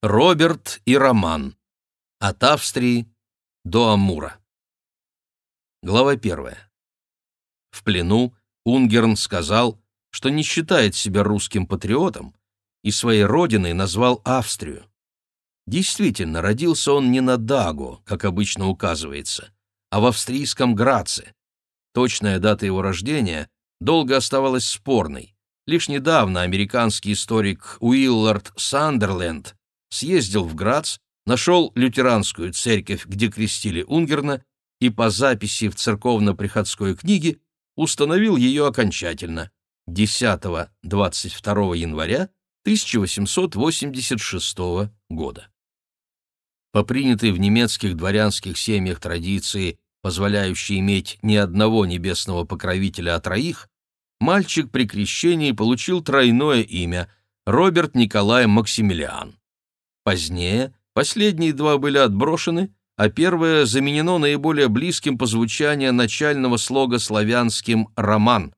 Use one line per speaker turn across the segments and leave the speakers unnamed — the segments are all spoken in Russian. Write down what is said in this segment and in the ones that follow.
Роберт и Роман. От Австрии до Амура. Глава первая. В плену Унгерн сказал, что не считает себя русским патриотом и своей родиной назвал Австрию. Действительно, родился он не на Даго, как обычно указывается, а в австрийском Граце. Точная дата его рождения долго оставалась спорной. Лишь недавно американский историк Уиллард Сандерленд съездил в Грац, нашел лютеранскую церковь, где крестили Унгерна, и по записи в церковно-приходской книге установил ее окончательно 10-22 января 1886 года. По принятой в немецких дворянских семьях традиции, позволяющей иметь не одного небесного покровителя, а троих, мальчик при крещении получил тройное имя – Роберт Николай Максимилиан. Позднее последние два были отброшены, а первое заменено наиболее близким по звучанию начального слога славянским «роман».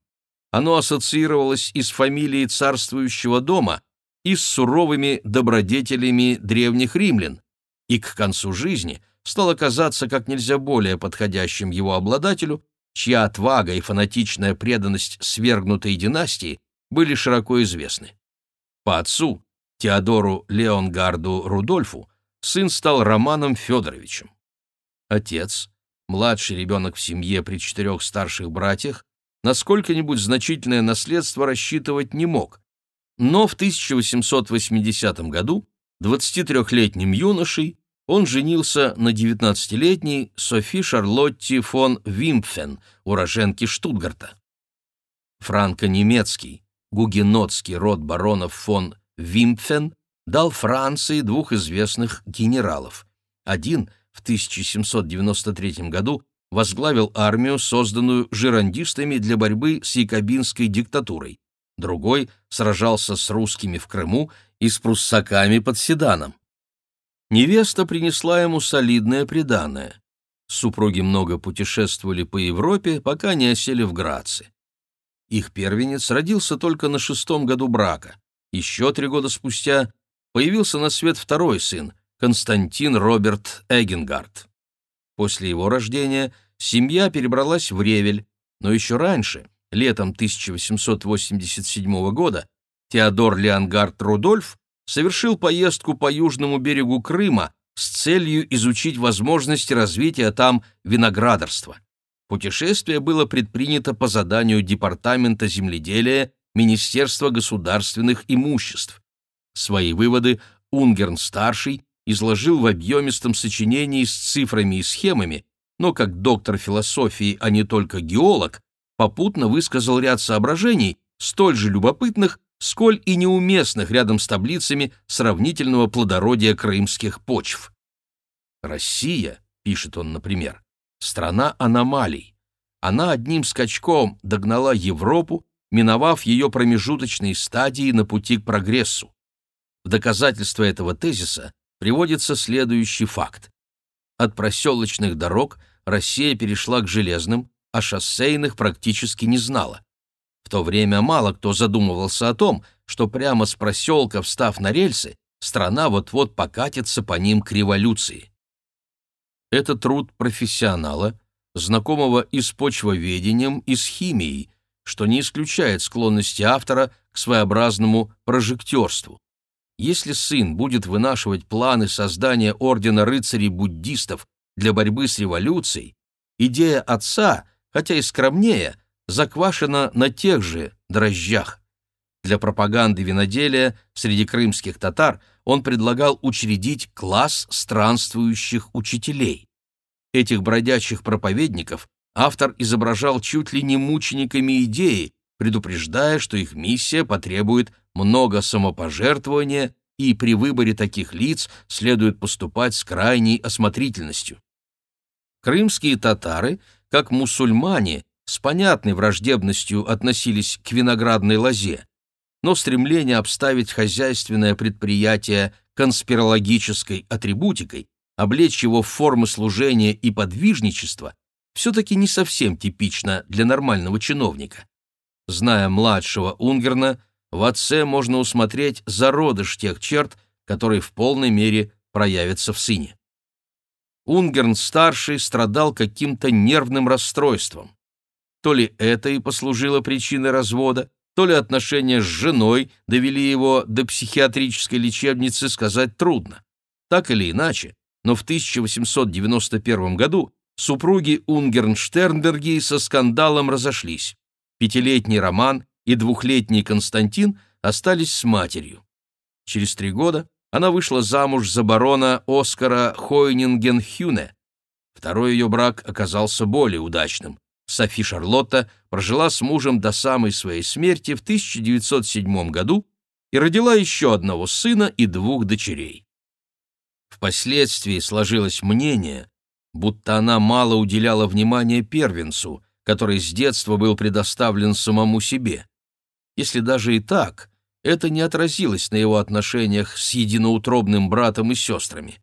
Оно ассоциировалось и с фамилией царствующего дома, и с суровыми добродетелями древних римлян, и к концу жизни стало казаться как нельзя более подходящим его обладателю, чья отвага и фанатичная преданность свергнутой династии были широко известны. По отцу Теодору Леонгарду Рудольфу сын стал Романом Федоровичем. Отец, младший ребенок в семье при четырех старших братьях, на сколько-нибудь значительное наследство рассчитывать не мог, но в 1880 году 23-летним юношей он женился на 19-летней Софи Шарлотте фон Вимпфен, уроженке Штутгарта. Франко-немецкий, гугенотский род баронов фон Вимпфен дал Франции двух известных генералов. Один в 1793 году возглавил армию, созданную жирандистами для борьбы с якобинской диктатурой. Другой сражался с русскими в Крыму и с пруссаками под Седаном. Невеста принесла ему солидное приданое. Супруги много путешествовали по Европе, пока не осели в Граце. Их первенец родился только на шестом году брака. Еще три года спустя появился на свет второй сын, Константин Роберт Эгенгард. После его рождения семья перебралась в Ревель, но еще раньше, летом 1887 года, Теодор Леонгард Рудольф совершил поездку по южному берегу Крыма с целью изучить возможности развития там виноградарства. Путешествие было предпринято по заданию Департамента земледелия Министерства государственных имуществ. Свои выводы Унгерн-старший изложил в объемистом сочинении с цифрами и схемами, но как доктор философии, а не только геолог, попутно высказал ряд соображений, столь же любопытных, сколь и неуместных рядом с таблицами сравнительного плодородия крымских почв. «Россия», — пишет он, например, — «страна аномалий. Она одним скачком догнала Европу миновав ее промежуточные стадии на пути к прогрессу. В доказательство этого тезиса приводится следующий факт. От проселочных дорог Россия перешла к железным, а шоссейных практически не знала. В то время мало кто задумывался о том, что прямо с проселка, встав на рельсы, страна вот-вот покатится по ним к революции. Это труд профессионала, знакомого и с почвоведением, и с химией, что не исключает склонности автора к своеобразному прожектерству. Если сын будет вынашивать планы создания ордена рыцарей-буддистов для борьбы с революцией, идея отца, хотя и скромнее, заквашена на тех же дрожжах. Для пропаганды виноделия среди крымских татар он предлагал учредить класс странствующих учителей. Этих бродячих проповедников автор изображал чуть ли не мучениками идеи, предупреждая, что их миссия потребует много самопожертвования и при выборе таких лиц следует поступать с крайней осмотрительностью. Крымские татары, как мусульмане, с понятной враждебностью относились к виноградной лозе, но стремление обставить хозяйственное предприятие конспирологической атрибутикой, облечь его в формы служения и подвижничества, все-таки не совсем типично для нормального чиновника. Зная младшего Унгерна, в отце можно усмотреть зародыш тех черт, который в полной мере проявится в сыне. Унгерн-старший страдал каким-то нервным расстройством. То ли это и послужило причиной развода, то ли отношения с женой довели его до психиатрической лечебницы, сказать трудно. Так или иначе, но в 1891 году супруги Унгерн-Штернберги со скандалом разошлись. Пятилетний Роман и двухлетний Константин остались с матерью. Через три года она вышла замуж за барона Оскара Хойнинген-Хюне. Второй ее брак оказался более удачным. Софи Шарлотта прожила с мужем до самой своей смерти в 1907 году и родила еще одного сына и двух дочерей. Впоследствии сложилось мнение, будто она мало уделяла внимания первенцу, который с детства был предоставлен самому себе. Если даже и так, это не отразилось на его отношениях с единоутробным братом и сестрами.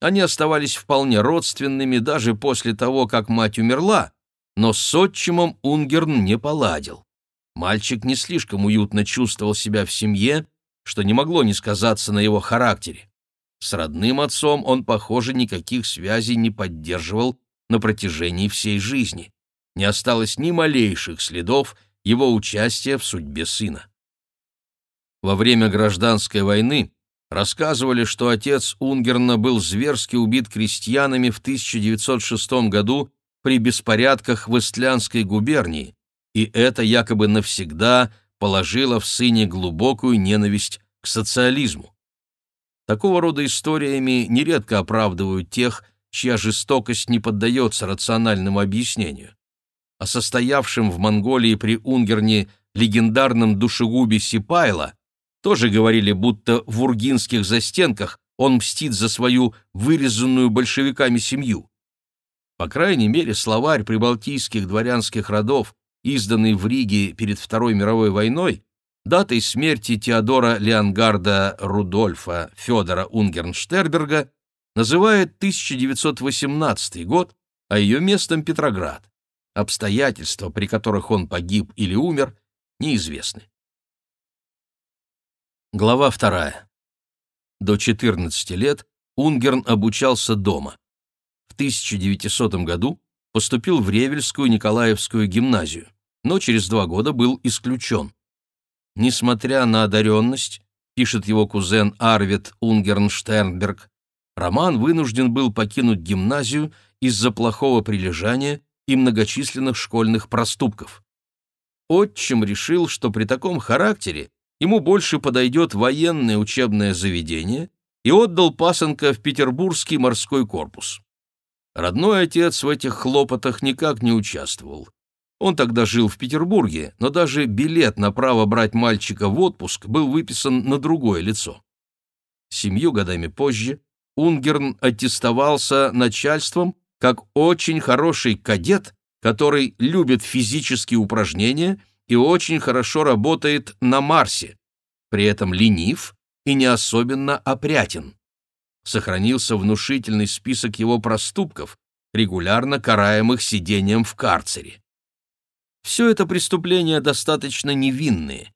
Они оставались вполне родственными даже после того, как мать умерла, но с отчимом Унгерн не поладил. Мальчик не слишком уютно чувствовал себя в семье, что не могло не сказаться на его характере. С родным отцом он, похоже, никаких связей не поддерживал на протяжении всей жизни. Не осталось ни малейших следов его участия в судьбе сына. Во время гражданской войны рассказывали, что отец Унгерна был зверски убит крестьянами в 1906 году при беспорядках в Истлянской губернии, и это якобы навсегда положило в сыне глубокую ненависть к социализму. Такого рода историями нередко оправдывают тех, чья жестокость не поддается рациональному объяснению. О состоявшем в Монголии при Унгерне легендарном душегубе Сипайла тоже говорили, будто в ургинских застенках он мстит за свою вырезанную большевиками семью. По крайней мере, словарь прибалтийских дворянских родов, изданный в Риге перед Второй мировой войной, датой смерти Теодора Леонгарда Рудольфа Федора Унгернштерберга, называет 1918 год, а ее местом Петроград. Обстоятельства, при которых он погиб или умер, неизвестны. Глава вторая. До 14 лет Унгерн обучался дома в 1900 году поступил в Ревельскую Николаевскую гимназию, но через два года был исключен. Несмотря на одаренность, пишет его кузен Арвид Унгернштернберг, Роман вынужден был покинуть гимназию из-за плохого прилежания и многочисленных школьных проступков. Отчим решил, что при таком характере ему больше подойдет военное учебное заведение и отдал пасынка в Петербургский морской корпус. Родной отец в этих хлопотах никак не участвовал. Он тогда жил в Петербурге, но даже билет на право брать мальчика в отпуск был выписан на другое лицо. Семью годами позже Унгерн аттестовался начальством как очень хороший кадет, который любит физические упражнения и очень хорошо работает на Марсе, при этом ленив и не особенно опрятен сохранился внушительный список его проступков, регулярно караемых сидением в карцере. Все это преступления достаточно невинные.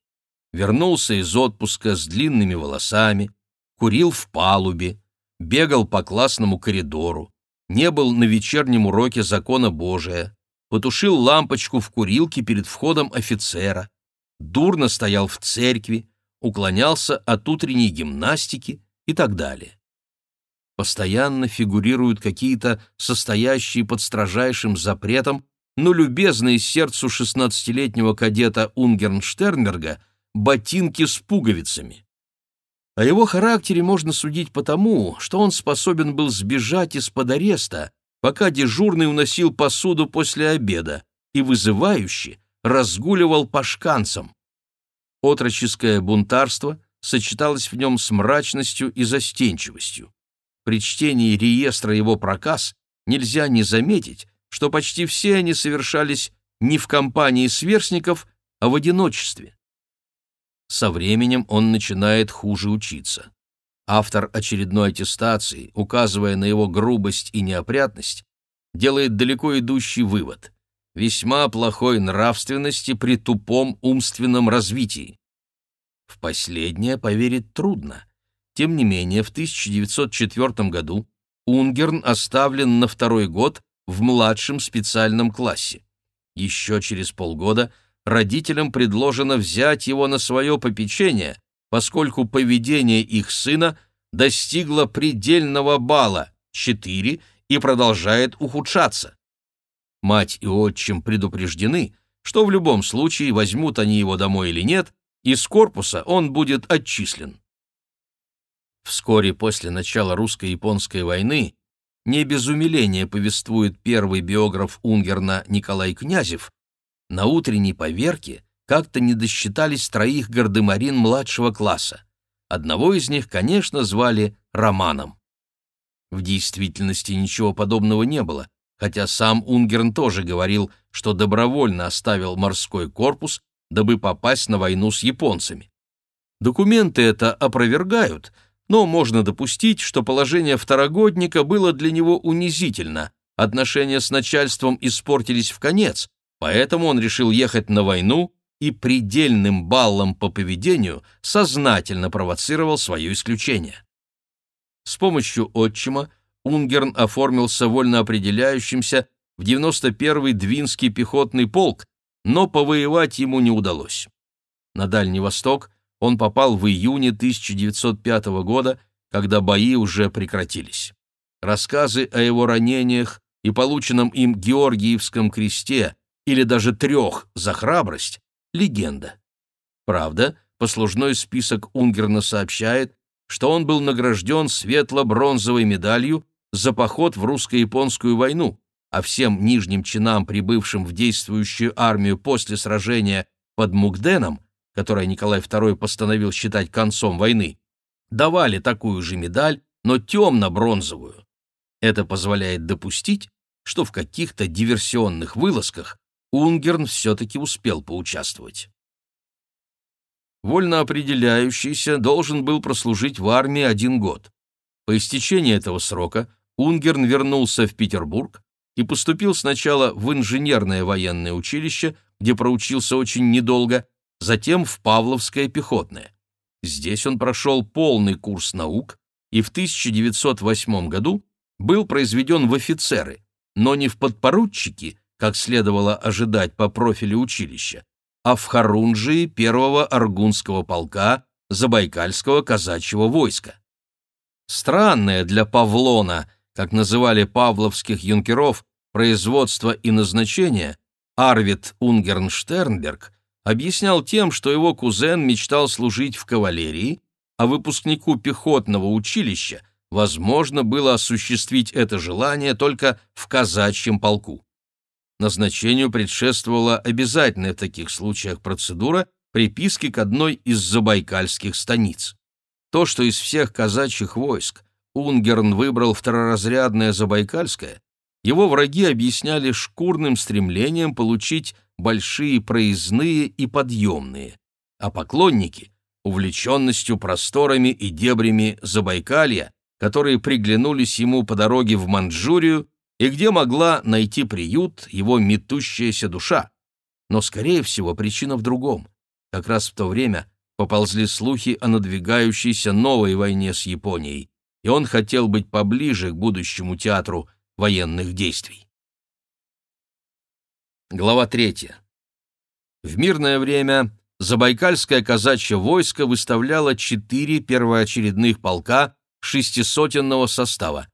Вернулся из отпуска с длинными волосами, курил в палубе, бегал по классному коридору, не был на вечернем уроке закона Божия, потушил лампочку в курилке перед входом офицера, дурно стоял в церкви, уклонялся от утренней гимнастики и так далее постоянно фигурируют какие-то состоящие под строжайшим запретом, но любезные сердцу шестнадцатилетнего кадета Унгернштернберга ботинки с пуговицами. О его характере можно судить потому, что он способен был сбежать из-под ареста, пока дежурный уносил посуду после обеда и вызывающе разгуливал по шканцам. Отроческое бунтарство сочеталось в нем с мрачностью и застенчивостью при чтении реестра его проказ нельзя не заметить, что почти все они совершались не в компании сверстников, а в одиночестве. Со временем он начинает хуже учиться. Автор очередной аттестации, указывая на его грубость и неопрятность, делает далеко идущий вывод – весьма плохой нравственности при тупом умственном развитии. В последнее поверить трудно, Тем не менее, в 1904 году Унгерн оставлен на второй год в младшем специальном классе. Еще через полгода родителям предложено взять его на свое попечение, поскольку поведение их сына достигло предельного балла 4 и продолжает ухудшаться. Мать и отчим предупреждены, что в любом случае, возьмут они его домой или нет, из корпуса он будет отчислен. Вскоре после начала русско-японской войны не без умиления повествует первый биограф Унгерна Николай Князев, на утренней поверке как-то не досчитались троих гардемарин младшего класса. Одного из них, конечно, звали Романом. В действительности ничего подобного не было, хотя сам Унгерн тоже говорил, что добровольно оставил морской корпус, дабы попасть на войну с японцами. Документы это опровергают, но можно допустить, что положение второгодника было для него унизительно, отношения с начальством испортились в конец, поэтому он решил ехать на войну и предельным баллом по поведению сознательно провоцировал свое исключение. С помощью отчима Унгерн оформился вольно определяющимся в 91-й Двинский пехотный полк, но повоевать ему не удалось. На Дальний Восток он попал в июне 1905 года, когда бои уже прекратились. Рассказы о его ранениях и полученном им Георгиевском кресте или даже трех за храбрость — легенда. Правда, послужной список Унгерна сообщает, что он был награжден светло-бронзовой медалью за поход в русско-японскую войну, а всем нижним чинам, прибывшим в действующую армию после сражения под Мугденом, которое Николай II постановил считать концом войны, давали такую же медаль, но темно-бронзовую. Это позволяет допустить, что в каких-то диверсионных вылазках Унгерн все-таки успел поучаствовать вольно определяющийся должен был прослужить в армии один год. По истечении этого срока Унгерн вернулся в Петербург и поступил сначала в инженерное военное училище, где проучился очень недолго, затем в Павловское пехотное. Здесь он прошел полный курс наук и в 1908 году был произведен в офицеры, но не в подпоручики, как следовало ожидать по профилю училища, а в Харунжии первого Аргунского полка Забайкальского казачьего войска. Странное для Павлона, как называли павловских юнкеров, производство и назначение, Арвид Унгернштернберг объяснял тем, что его кузен мечтал служить в кавалерии, а выпускнику пехотного училища возможно было осуществить это желание только в казачьем полку. Назначению предшествовала обязательная в таких случаях процедура приписки к одной из забайкальских станиц. То, что из всех казачьих войск Унгерн выбрал второразрядное Забайкальское, его враги объясняли шкурным стремлением получить большие проездные и подъемные, а поклонники — увлеченностью просторами и дебрями Забайкалья, которые приглянулись ему по дороге в Манчжурию и где могла найти приют его метущаяся душа. Но, скорее всего, причина в другом. Как раз в то время поползли слухи о надвигающейся новой войне с Японией, и он хотел быть поближе к будущему театру военных действий. Глава третья. В мирное время Забайкальское казачье войско выставляло четыре первоочередных полка шестисотенного состава.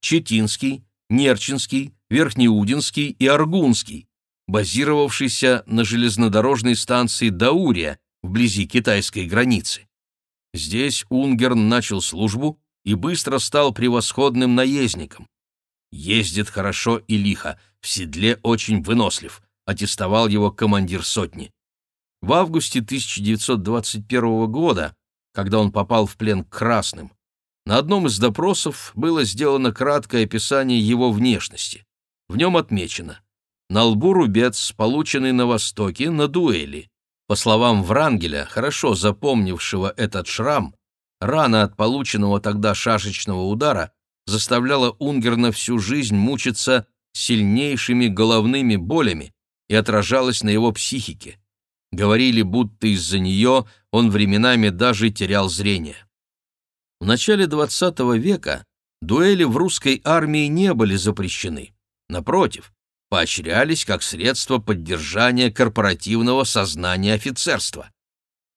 Четинский, Нерчинский, Верхнеудинский и Аргунский, базировавшийся на железнодорожной станции Даурия вблизи китайской границы. Здесь Унгерн начал службу и быстро стал превосходным наездником. «Ездит хорошо и лихо, в седле очень вынослив», аттестовал его командир сотни. В августе 1921 года, когда он попал в плен к красным, на одном из допросов было сделано краткое описание его внешности. В нем отмечено «На лбу рубец, полученный на Востоке, на дуэли». По словам Врангеля, хорошо запомнившего этот шрам, рана от полученного тогда шашечного удара заставляла Унгерна всю жизнь мучиться сильнейшими головными болями и отражалась на его психике. Говорили, будто из-за нее он временами даже терял зрение. В начале XX века дуэли в русской армии не были запрещены. Напротив, поощрялись как средство поддержания корпоративного сознания офицерства.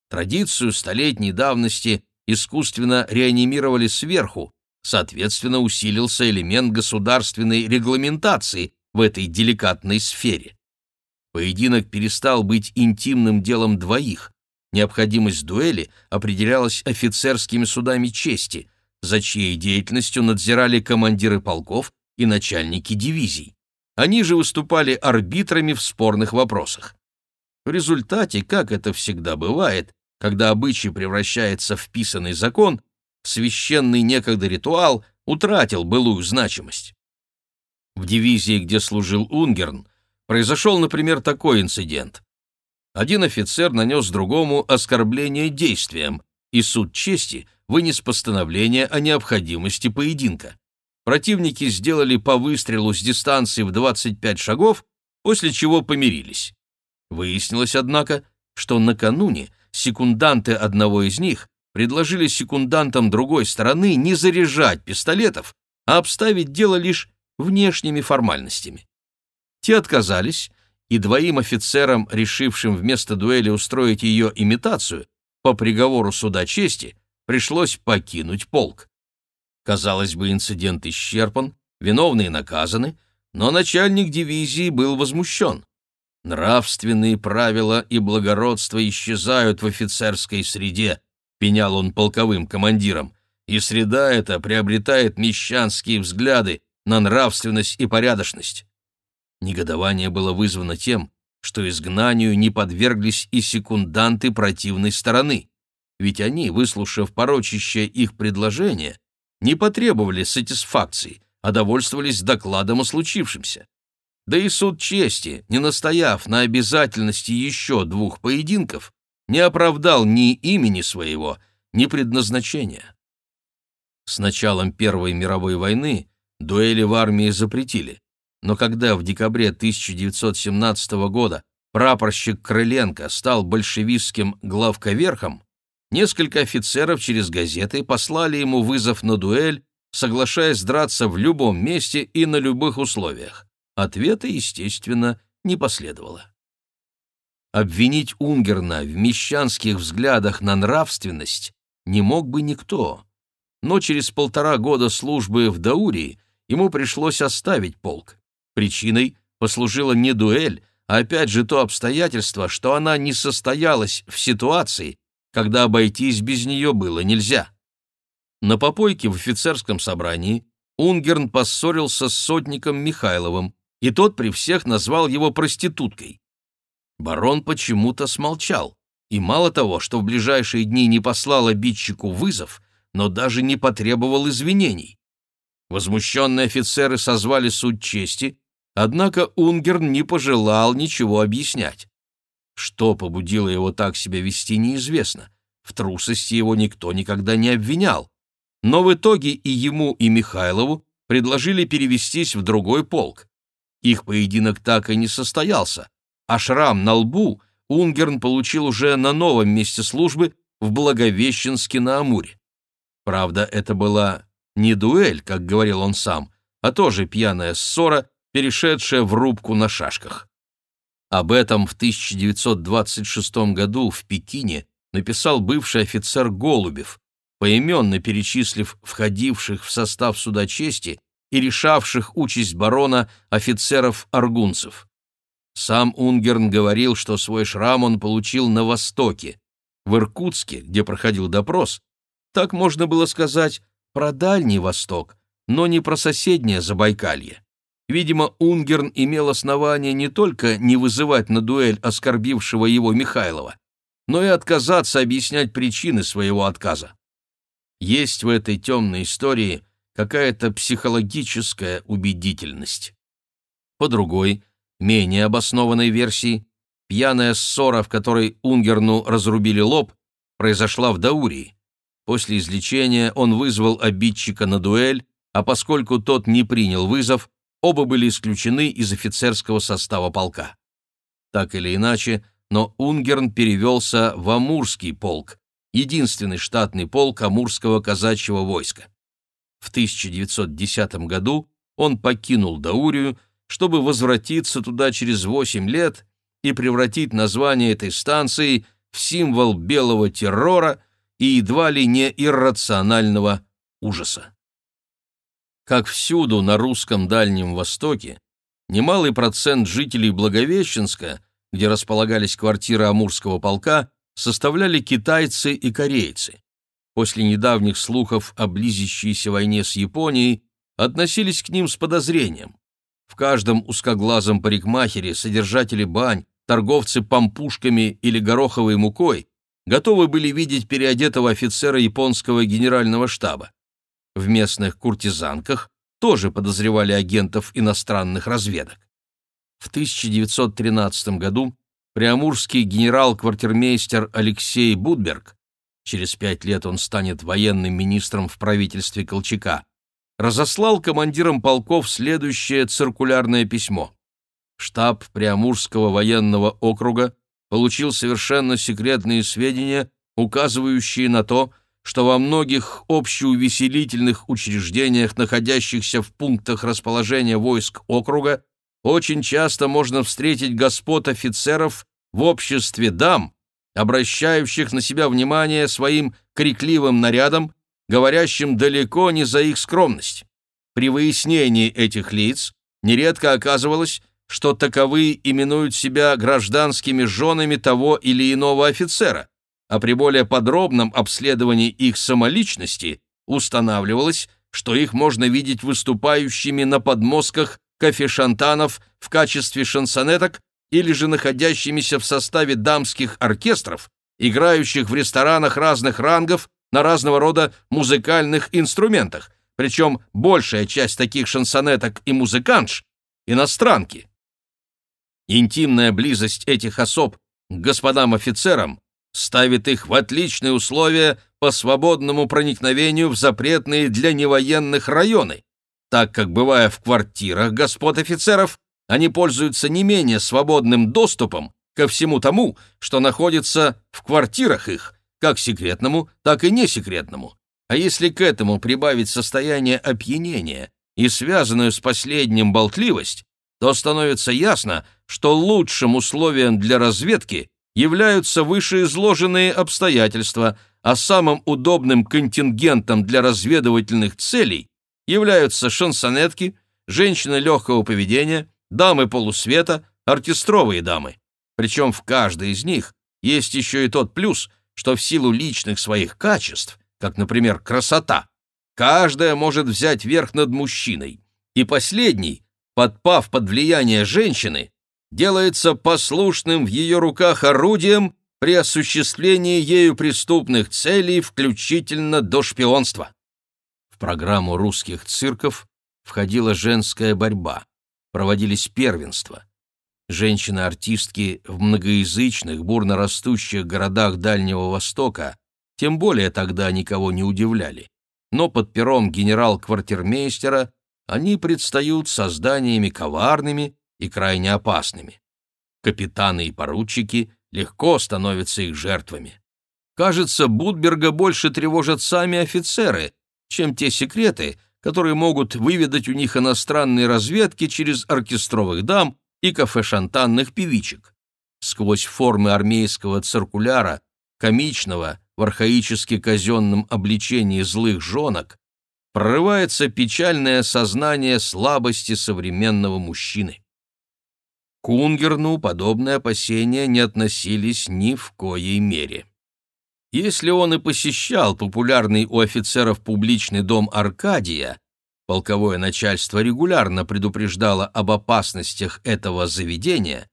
Традицию столетней давности искусственно реанимировали сверху, соответственно, усилился элемент государственной регламентации в этой деликатной сфере. Поединок перестал быть интимным делом двоих. Необходимость дуэли определялась офицерскими судами чести, за чьей деятельностью надзирали командиры полков и начальники дивизий. Они же выступали арбитрами в спорных вопросах. В результате, как это всегда бывает, когда обычай превращается в писанный закон, священный некогда ритуал утратил былую значимость. В дивизии, где служил Унгерн, произошел, например, такой инцидент. Один офицер нанес другому оскорбление действием, и суд чести вынес постановление о необходимости поединка. Противники сделали по выстрелу с дистанции в 25 шагов, после чего помирились. Выяснилось, однако, что накануне секунданты одного из них предложили секундантам другой стороны не заряжать пистолетов, а обставить дело лишь внешними формальностями. Те отказались, и двоим офицерам, решившим вместо дуэли устроить ее имитацию, по приговору суда чести, пришлось покинуть полк. Казалось бы, инцидент исчерпан, виновные наказаны, но начальник дивизии был возмущен. Нравственные правила и благородство исчезают в офицерской среде, пенял он полковым командирам, и среда эта приобретает мещанские взгляды на нравственность и порядочность. Негодование было вызвано тем, что изгнанию не подверглись и секунданты противной стороны, ведь они, выслушав порочащее их предложение, не потребовали сатисфакции, а довольствовались докладом о случившемся. Да и суд чести, не настояв на обязательности еще двух поединков, не оправдал ни имени своего, ни предназначения. С началом Первой мировой войны дуэли в армии запретили, но когда в декабре 1917 года прапорщик Крыленко стал большевистским главковерхом, несколько офицеров через газеты послали ему вызов на дуэль, соглашаясь драться в любом месте и на любых условиях. Ответа, естественно, не последовало. Обвинить Унгерна в мещанских взглядах на нравственность не мог бы никто, но через полтора года службы в Даурии ему пришлось оставить полк. Причиной послужила не дуэль, а опять же то обстоятельство, что она не состоялась в ситуации, когда обойтись без нее было нельзя. На попойке в офицерском собрании Унгерн поссорился с сотником Михайловым, и тот при всех назвал его проституткой. Барон почему-то смолчал, и мало того, что в ближайшие дни не послал обидчику вызов, но даже не потребовал извинений. Возмущенные офицеры созвали суд чести, однако Унгерн не пожелал ничего объяснять. Что побудило его так себя вести, неизвестно. В трусости его никто никогда не обвинял. Но в итоге и ему, и Михайлову предложили перевестись в другой полк. Их поединок так и не состоялся, а шрам на лбу Унгерн получил уже на новом месте службы в Благовещенске на Амуре. Правда, это была не дуэль, как говорил он сам, а тоже пьяная ссора, перешедшая в рубку на шашках. Об этом в 1926 году в Пекине написал бывший офицер Голубев, поименно перечислив входивших в состав суда чести и решавших участь барона офицеров-аргунцев. Сам Унгерн говорил, что свой шрам он получил на Востоке. В Иркутске, где проходил допрос, так можно было сказать про Дальний Восток, но не про соседнее Забайкалье. Видимо, Унгерн имел основание не только не вызывать на дуэль оскорбившего его Михайлова, но и отказаться объяснять причины своего отказа. Есть в этой темной истории какая-то психологическая убедительность. По другой, менее обоснованной версии, пьяная ссора, в которой Унгерну разрубили лоб, произошла в Даурии. После излечения он вызвал обидчика на дуэль, а поскольку тот не принял вызов, оба были исключены из офицерского состава полка. Так или иначе, но Унгерн перевелся в Амурский полк, единственный штатный полк Амурского казачьего войска. В 1910 году он покинул Даурию, чтобы возвратиться туда через 8 лет и превратить название этой станции в символ белого террора и едва ли не иррационального ужаса. Как всюду на русском Дальнем Востоке, немалый процент жителей Благовещенска, где располагались квартиры Амурского полка, составляли китайцы и корейцы. После недавних слухов о близящейся войне с Японией относились к ним с подозрением. В каждом узкоглазом парикмахере содержатели бань, торговцы пампушками или гороховой мукой готовы были видеть переодетого офицера японского генерального штаба. В местных куртизанках тоже подозревали агентов иностранных разведок. В 1913 году приамурский генерал-квартирмейстер Алексей Будберг, через пять лет он станет военным министром в правительстве Колчака, разослал командирам полков следующее циркулярное письмо. Штаб Приамурского военного округа получил совершенно секретные сведения, указывающие на то, что во многих общеувеселительных учреждениях, находящихся в пунктах расположения войск округа, очень часто можно встретить господ офицеров в обществе дам, обращающих на себя внимание своим крикливым нарядом, говорящим далеко не за их скромность. При выяснении этих лиц нередко оказывалось, что таковые именуют себя гражданскими женами того или иного офицера, а при более подробном обследовании их самоличности устанавливалось, что их можно видеть выступающими на подмостках кофешантанов в качестве шансонеток или же находящимися в составе дамских оркестров, играющих в ресторанах разных рангов на разного рода музыкальных инструментах, причем большая часть таких шансонеток и музыкантш – иностранки. Интимная близость этих особ к господам офицерам ставит их в отличные условия по свободному проникновению в запретные для невоенных районы, так как, бывая в квартирах господ офицеров, они пользуются не менее свободным доступом ко всему тому, что находится в квартирах их, как секретному, так и несекретному. А если к этому прибавить состояние опьянения и связанную с последним болтливость, то становится ясно, что лучшим условием для разведки являются вышеизложенные обстоятельства, а самым удобным контингентом для разведывательных целей являются шансонетки, женщины легкого поведения, дамы полусвета, оркестровые дамы. Причем в каждой из них есть еще и тот плюс, что в силу личных своих качеств, как, например, красота, каждая может взять верх над мужчиной, и последний, подпав под влияние женщины, делается послушным в ее руках орудием при осуществлении ею преступных целей, включительно до шпионства программу русских цирков входила женская борьба, проводились первенства. Женщины-артистки в многоязычных, бурно растущих городах Дальнего Востока тем более тогда никого не удивляли. Но под пером генерал-квартирмейстера они предстают созданиями коварными и крайне опасными. Капитаны и поручики легко становятся их жертвами. Кажется, Будберга больше тревожат сами офицеры, чем те секреты, которые могут выведать у них иностранные разведки через оркестровых дам и кафе-шантанных певичек. Сквозь формы армейского циркуляра, комичного в архаически казенном обличении злых жонок, прорывается печальное сознание слабости современного мужчины. К Унгерну подобные опасения не относились ни в коей мере. Если он и посещал популярный у офицеров публичный дом Аркадия, полковое начальство регулярно предупреждало об опасностях этого заведения,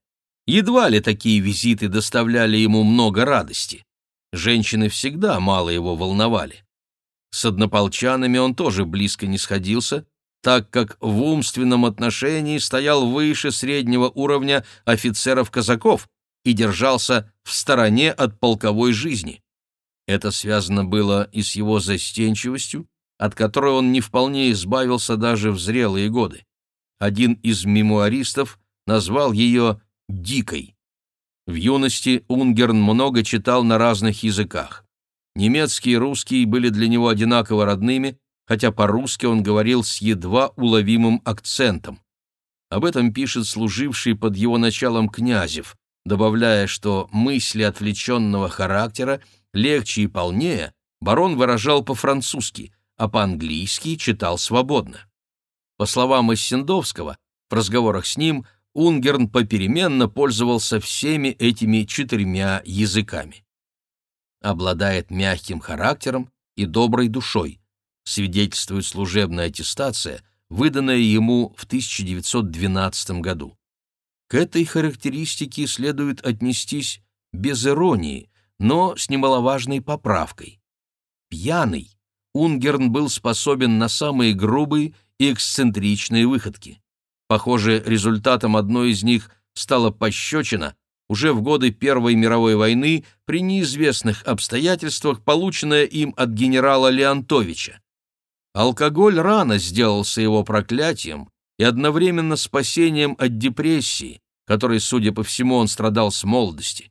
едва ли такие визиты доставляли ему много радости. Женщины всегда мало его волновали. С однополчанами он тоже близко не сходился, так как в умственном отношении стоял выше среднего уровня офицеров-казаков и держался в стороне от полковой жизни. Это связано было и с его застенчивостью, от которой он не вполне избавился даже в зрелые годы. Один из мемуаристов назвал ее «дикой». В юности Унгерн много читал на разных языках. Немецкий и русский были для него одинаково родными, хотя по-русски он говорил с едва уловимым акцентом. Об этом пишет служивший под его началом Князев, добавляя, что мысли отвлеченного характера легче и полнее барон выражал по-французски, а по-английски читал свободно. По словам Иссендовского, в разговорах с ним Унгерн попеременно пользовался всеми этими четырьмя языками. Обладает мягким характером и доброй душой, свидетельствует служебная аттестация, выданная ему в 1912 году. К этой характеристике следует отнестись без иронии, но с немаловажной поправкой. Пьяный, Унгерн был способен на самые грубые и эксцентричные выходки. Похоже, результатом одной из них стала пощечина, уже в годы Первой мировой войны при неизвестных обстоятельствах, полученная им от генерала Леонтовича. Алкоголь рано сделался его проклятием и одновременно спасением от депрессии, которой, судя по всему, он страдал с молодости.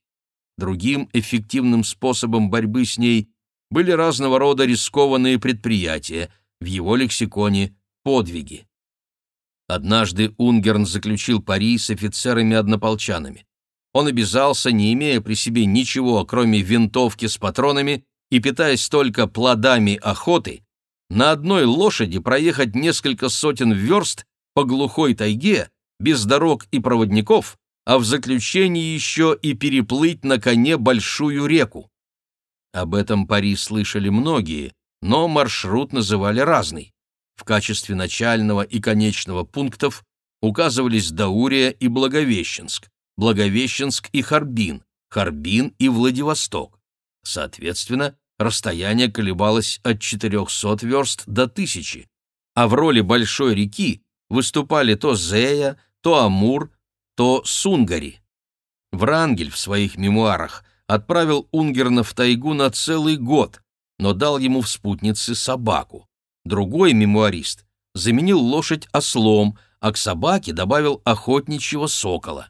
Другим эффективным способом борьбы с ней были разного рода рискованные предприятия, в его лексиконе «подвиги». Однажды Унгерн заключил пари с офицерами-однополчанами. Он обязался, не имея при себе ничего, кроме винтовки с патронами и питаясь только плодами охоты, на одной лошади проехать несколько сотен верст по глухой тайге, без дорог и проводников, а в заключении еще и переплыть на коне большую реку. Об этом пари слышали многие, но маршрут называли разный. В качестве начального и конечного пунктов указывались Даурия и Благовещенск, Благовещенск и Харбин, Харбин и Владивосток. Соответственно, расстояние колебалось от 400 верст до 1000, а в роли большой реки выступали то Зея, то Амур, то Сунгари. Врангель в своих мемуарах отправил Унгерна в тайгу на целый год, но дал ему в спутнице собаку. Другой мемуарист заменил лошадь ослом, а к собаке добавил охотничьего сокола.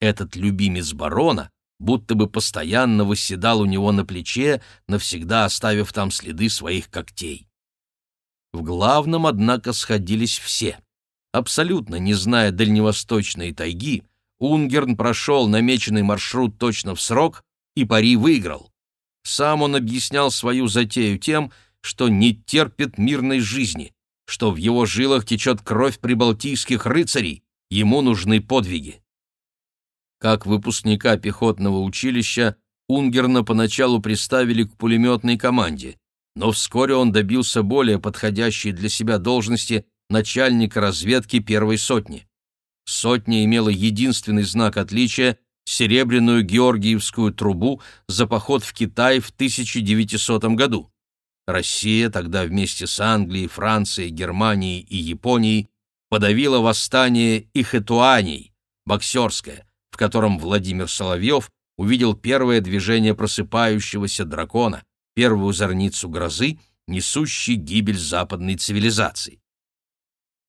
Этот любимец барона будто бы постоянно восседал у него на плече, навсегда оставив там следы своих когтей. В главном, однако, сходились все. Абсолютно не зная дальневосточной тайги, Унгерн прошел намеченный маршрут точно в срок и пари выиграл. Сам он объяснял свою затею тем, что не терпит мирной жизни, что в его жилах течет кровь прибалтийских рыцарей, ему нужны подвиги. Как выпускника пехотного училища Унгерна поначалу приставили к пулеметной команде, но вскоре он добился более подходящей для себя должности начальника разведки первой сотни. Сотня имела единственный знак отличия — серебряную георгиевскую трубу за поход в Китай в 1900 году. Россия тогда вместе с Англией, Францией, Германией и Японией подавила восстание Ихэтуаней, боксерское, в котором Владимир Соловьев увидел первое движение просыпающегося дракона, первую зорницу грозы, несущей гибель западной цивилизации.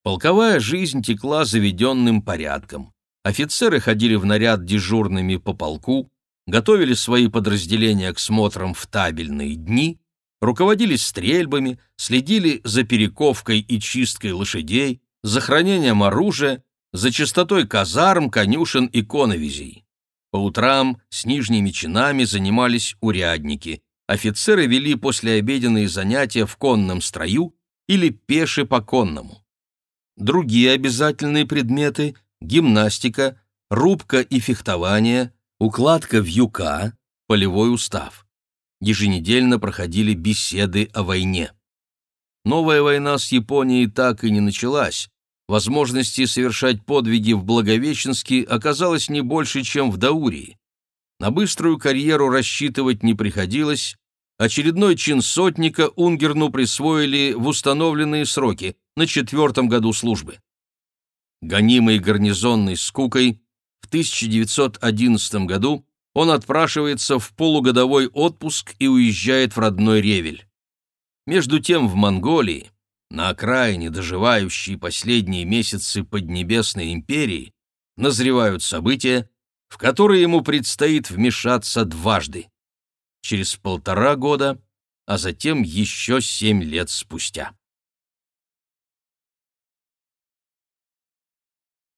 Полковая жизнь текла заведенным порядком. Офицеры ходили в наряд дежурными по полку, готовили свои подразделения к смотрам в табельные дни, руководили стрельбами, следили за перековкой и чисткой лошадей, за хранением оружия за чистотой казарм, конюшен и коновизей. По утрам с нижними чинами занимались урядники. Офицеры вели послеобеденные занятия в конном строю или пеше по конному. Другие обязательные предметы — гимнастика, рубка и фехтование, укладка вьюка, полевой устав. Еженедельно проходили беседы о войне. Новая война с Японией так и не началась, возможности совершать подвиги в Благовещенске оказалось не больше, чем в Даурии. На быструю карьеру рассчитывать не приходилось, очередной чин сотника Унгерну присвоили в установленные сроки на четвертом году службы. Гонимый гарнизонной скукой, в 1911 году он отпрашивается в полугодовой отпуск и уезжает в родной Ревель. Между тем в Монголии на окраине, доживающей последние месяцы Поднебесной империи, назревают события, в которые ему предстоит вмешаться дважды. Через полтора года а затем еще семь лет спустя.